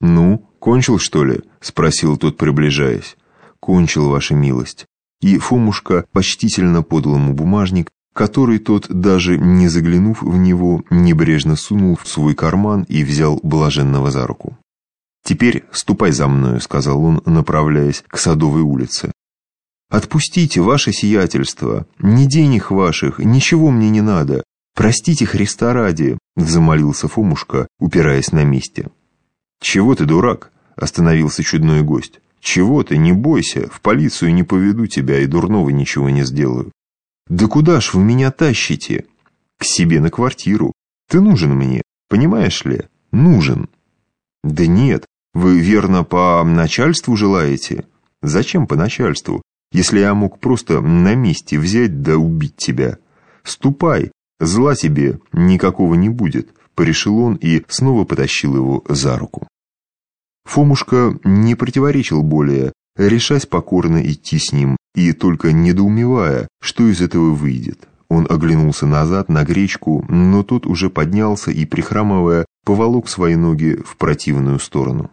«Ну, кончил, что ли?» — спросил тот, приближаясь. «Кончил, ваша милость». И Фомушка почтительно подал ему бумажник, который тот, даже не заглянув в него, небрежно сунул в свой карман и взял блаженного за руку. «Теперь ступай за мною», — сказал он, направляясь к Садовой улице. «Отпустите ваше сиятельство, ни денег ваших, ничего мне не надо. Простите Христа ради», — взмолился Фомушка, упираясь на месте. «Чего ты, дурак?» — остановился чудной гость. «Чего ты? Не бойся, в полицию не поведу тебя и дурного ничего не сделаю». «Да куда ж вы меня тащите?» «К себе на квартиру. Ты нужен мне, понимаешь ли? Нужен». «Да нет, вы верно по начальству желаете?» «Зачем по начальству, если я мог просто на месте взять да убить тебя? Ступай, зла тебе никакого не будет» порешил он и снова потащил его за руку. Фомушка не противоречил более, решась покорно идти с ним и только недоумевая, что из этого выйдет. Он оглянулся назад на гречку, но тот уже поднялся и, прихрамывая, поволок свои ноги в противную сторону.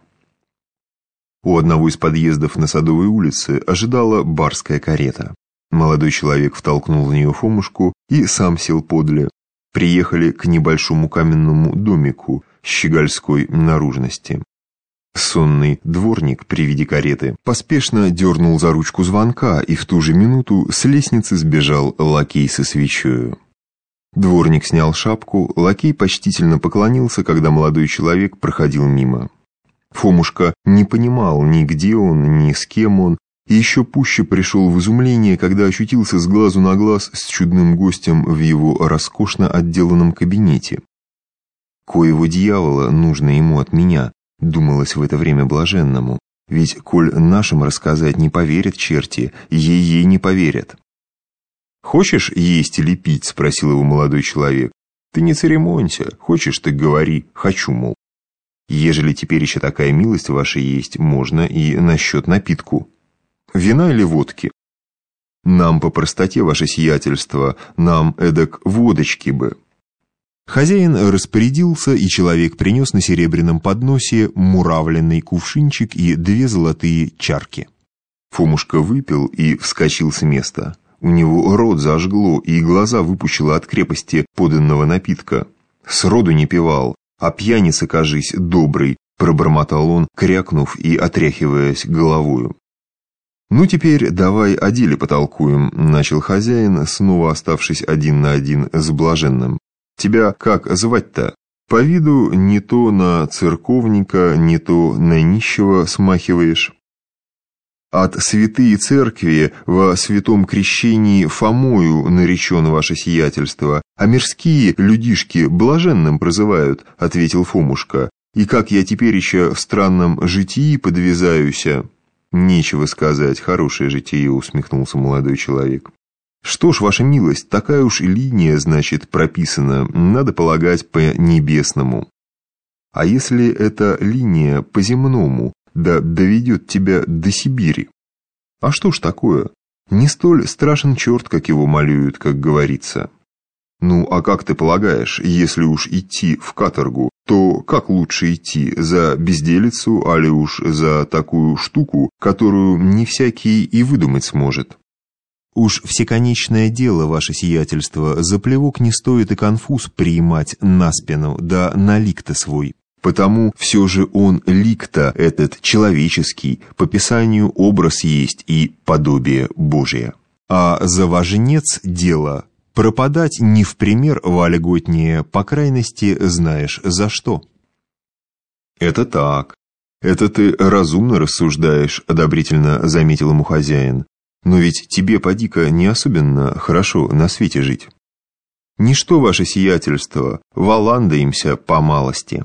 У одного из подъездов на Садовой улице ожидала барская карета. Молодой человек втолкнул в нее Фомушку и сам сел подле, приехали к небольшому каменному домику щегольской наружности. Сонный дворник при виде кареты поспешно дернул за ручку звонка, и в ту же минуту с лестницы сбежал лакей со свечою. Дворник снял шапку, лакей почтительно поклонился, когда молодой человек проходил мимо. Фомушка не понимал ни где он, ни с кем он, и еще пуще пришел в изумление, когда ощутился с глазу на глаз с чудным гостем в его роскошно отделанном кабинете. «Коего дьявола нужно ему от меня?» — думалось в это время блаженному. «Ведь, коль нашим рассказать не поверят черти, ей-ей не поверят». «Хочешь есть или пить?» — спросил его молодой человек. «Ты не церемонься. Хочешь, ты говори. Хочу, мол». «Ежели теперь еще такая милость ваша есть, можно и насчет напитку». Вина или водки? Нам по простоте, ваше сиятельство, нам эдак водочки бы. Хозяин распорядился, и человек принес на серебряном подносе муравленный кувшинчик и две золотые чарки. Фомушка выпил и вскочил с места. У него рот зажгло, и глаза выпущило от крепости поданного напитка. Сроду не пивал, а пьяница, кажись, добрый, пробормотал он, крякнув и отряхиваясь головою. «Ну, теперь давай о деле потолкуем», — начал хозяин, снова оставшись один на один с блаженным. «Тебя как звать-то? По виду не то на церковника, не то на нищего смахиваешь». От святые церкви во святом крещении Фомою наречен ваше сиятельство, а мирские людишки блаженным прозывают, ответил Фомушка. И как я теперь еще в странном житии подвязаюся, «Нечего сказать, хорошее житие», — усмехнулся молодой человек. «Что ж, ваша милость, такая уж и линия, значит, прописана, надо полагать, по-небесному. А если эта линия по-земному, да доведет тебя до Сибири? А что ж такое? Не столь страшен черт, как его малюют, как говорится». «Ну, а как ты полагаешь, если уж идти в каторгу, то как лучше идти, за безделицу, али уж за такую штуку, которую не всякий и выдумать сможет?» «Уж всеконечное дело, ваше сиятельство, за плевок не стоит и конфуз приимать на спину, да на лик-то свой». Потому все же он лик-то этот человеческий, по Писанию образ есть и подобие Божие. А за важнец дело Пропадать не в пример вольготнее, по крайности, знаешь за что. Это так. Это ты разумно рассуждаешь, одобрительно заметил ему хозяин. Но ведь тебе, поди-ка, не особенно хорошо на свете жить. Ничто ваше сиятельство, валандаемся по малости.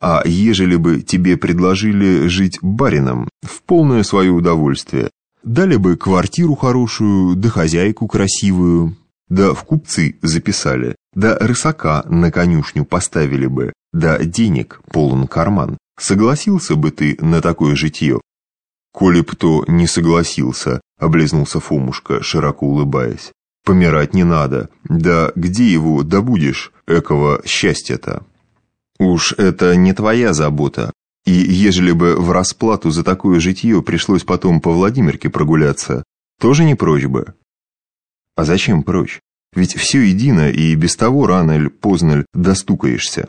А ежели бы тебе предложили жить барином, в полное свое удовольствие, дали бы квартиру хорошую, да хозяйку красивую, да в купцы записали, да рысака на конюшню поставили бы, да денег полон карман. Согласился бы ты на такое житье? Коли б то не согласился, облизнулся Фомушка, широко улыбаясь. Помирать не надо, да где его добудешь, экого счастья-то? Уж это не твоя забота, И ежели бы в расплату за такое житье пришлось потом по Владимирке прогуляться, тоже не прочь бы. А зачем прочь? Ведь все едино, и без того рано или поздно достукаешься.